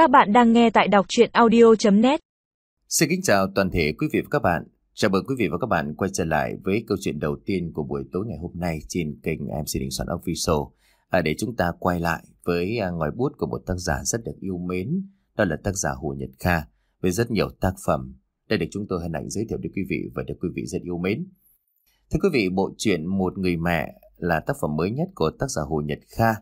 Các bạn đang nghe tại đọc chuyện audio.net Xin kính chào toàn thể quý vị và các bạn. Chào mừng quý vị và các bạn quay trở lại với câu chuyện đầu tiên của buổi tối ngày hôm nay trên kênh MC Đình Soạn Official. À, để chúng ta quay lại với à, ngòi bút của một tác giả rất được yêu mến, đó là tác giả Hồ Nhật Kha, với rất nhiều tác phẩm. Đây được chúng tôi hân hạnh giới thiệu đến quý vị và được quý vị rất yêu mến. Thưa quý vị, bộ truyện Một Người Mẹ là tác phẩm mới nhất của tác giả Hồ Nhật Kha,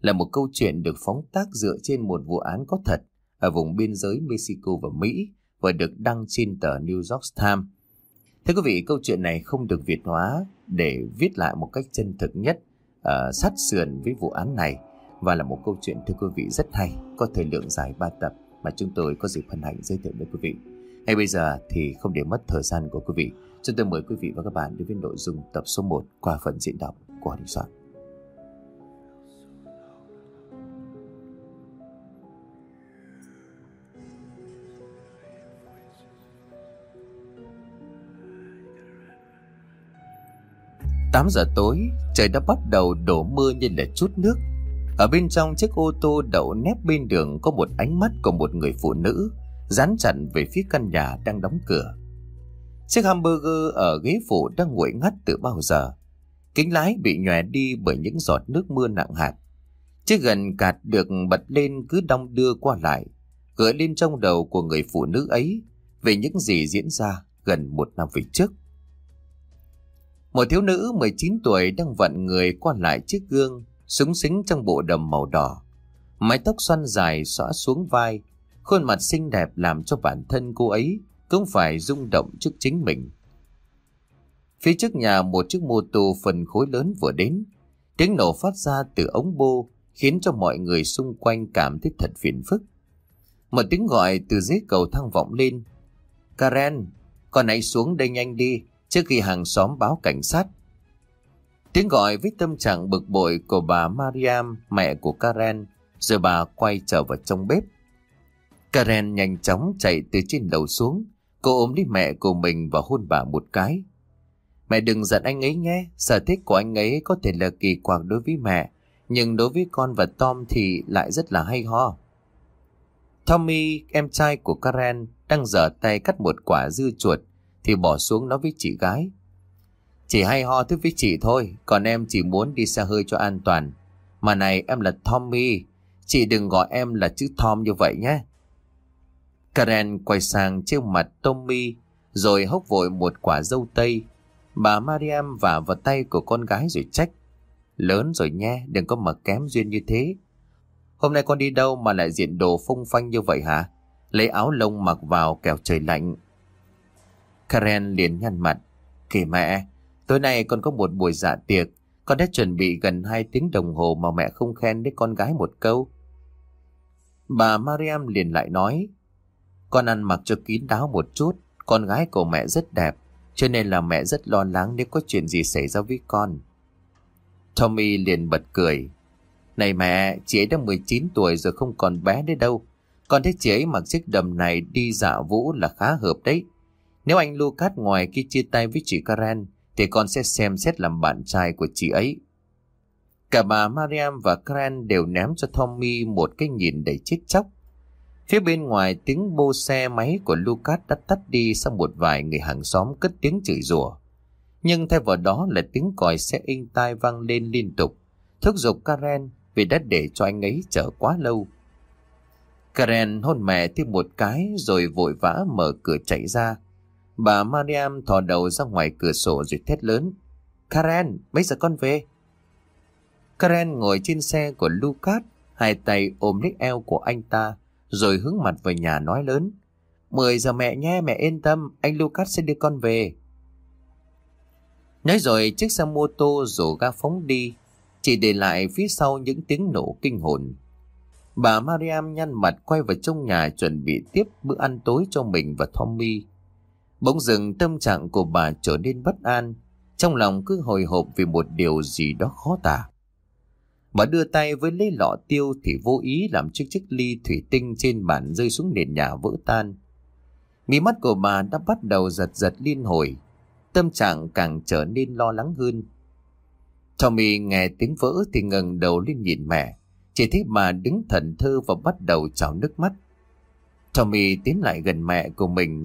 là một câu chuyện được phóng tác dựa trên một vụ án có thật ở vùng biên giới Mexico và Mỹ và được đăng trên tờ New York Times. Thưa quý vị, câu chuyện này không được Việt hóa để viết lại một cách chân thực nhất, uh, sát sườn với vụ án này và là một câu chuyện thưa quý vị rất hay, có thời lượng dài 3 tập mà chúng tôi có dịp hân hạnh giới thiệu với quý vị. Ngay bây giờ thì không để mất thời gian của quý vị, chúng tôi mời quý vị và các bạn đến với nội dung tập số 1 qua phần diễn đọc của Đình Soạn. Tám giờ tối, trời đã bắt đầu đổ mưa như là chút nước. Ở bên trong chiếc ô tô đậu nép bên đường có một ánh mắt của một người phụ nữ dán chặn về phía căn nhà đang đóng cửa. Chiếc hamburger ở ghế phụ đang nguội ngắt từ bao giờ. Kính lái bị nhòe đi bởi những giọt nước mưa nặng hạt. Chiếc gần cạt được bật lên cứ đong đưa qua lại, gợi lên trong đầu của người phụ nữ ấy về những gì diễn ra gần một năm về trước. Một thiếu nữ 19 tuổi đang vặn người qua lại chiếc gương, súng xính trong bộ đầm màu đỏ. Mái tóc xoăn dài xõa xuống vai, khuôn mặt xinh đẹp làm cho bản thân cô ấy cũng phải rung động trước chính mình. Phía trước nhà một chiếc mô tô phần khối lớn vừa đến. Tiếng nổ phát ra từ ống bô khiến cho mọi người xung quanh cảm thấy thật phiền phức. Một tiếng gọi từ dưới cầu thang vọng lên. Karen, con hãy xuống đây nhanh đi, trước khi hàng xóm báo cảnh sát. Tiếng gọi với tâm trạng bực bội của bà Mariam, mẹ của Karen, rồi bà quay trở vào trong bếp. Karen nhanh chóng chạy từ trên đầu xuống, cô ôm lấy mẹ của mình và hôn bà một cái. Mẹ đừng giận anh ấy nhé, sở thích của anh ấy có thể là kỳ quặc đối với mẹ, nhưng đối với con và Tom thì lại rất là hay ho. Tommy, em trai của Karen, đang dở tay cắt một quả dưa chuột, thì bỏ xuống nói với chị gái. Chỉ hay ho thức với chị thôi, còn em chỉ muốn đi xe hơi cho an toàn. Mà này em là Tommy, chị đừng gọi em là chữ Tom như vậy nhé. Karen quay sang trêu mặt Tommy, rồi hốc vội một quả dâu tây. Bà Mariam vả vào tay của con gái rồi trách. Lớn rồi nhé, đừng có mà kém duyên như thế. Hôm nay con đi đâu mà lại diện đồ phông phanh như vậy hả? Lấy áo lông mặc vào kẻo trời lạnh. Karen liền nhăn mặt. Kể mẹ, tối nay con có một buổi dạ tiệc. Con đã chuẩn bị gần 2 tiếng đồng hồ mà mẹ không khen đến con gái một câu. Bà Mariam liền lại nói. Con ăn mặc cho kín đáo một chút. Con gái của mẹ rất đẹp. Cho nên là mẹ rất lo lắng nếu có chuyện gì xảy ra với con. Tommy liền bật cười. Này mẹ, chị ấy đã 19 tuổi rồi không còn bé nữa đâu. Con thấy chị ấy mặc chiếc đầm này đi dạ vũ là khá hợp đấy. Nếu anh Lucas ngoài khi chia tay với chị Karen, thì con sẽ xem xét làm bạn trai của chị ấy. Cả bà Mariam và Karen đều ném cho Tommy một cái nhìn đầy chết chóc. Phía bên ngoài tiếng bô xe máy của Lucas đã tắt đi sau một vài người hàng xóm cất tiếng chửi rủa. Nhưng thay vào đó là tiếng còi xe in tai vang lên liên tục, thúc giục Karen vì đã để cho anh ấy chờ quá lâu. Karen hôn mẹ thêm một cái rồi vội vã mở cửa chạy ra, Bà Mariam thò đầu ra ngoài cửa sổ rồi thét lớn. Karen, mấy giờ con về? Karen ngồi trên xe của Lucas, hai tay ôm lấy eo của anh ta, rồi hướng mặt về nhà nói lớn. Mười giờ mẹ nhé, mẹ yên tâm, anh Lucas sẽ đưa con về. Nói rồi chiếc xe mô tô rổ ga phóng đi, chỉ để lại phía sau những tiếng nổ kinh hồn. Bà Mariam nhăn mặt quay vào trong nhà chuẩn bị tiếp bữa ăn tối cho mình và Tommy. Bỗng dừng tâm trạng của bà trở nên bất an, trong lòng cứ hồi hộp vì một điều gì đó khó tả. Bà đưa tay với lấy lọ tiêu thì vô ý làm chiếc chiếc ly thủy tinh trên bàn rơi xuống nền nhà vỡ tan. Mí mắt của bà đã bắt đầu giật giật liên hồi, tâm trạng càng trở nên lo lắng hơn. Tommy nghe tiếng vỡ thì ngẩng đầu lên nhìn mẹ, chỉ thấy bà đứng thần thơ và bắt đầu trào nước mắt. Tommy tiến lại gần mẹ của mình.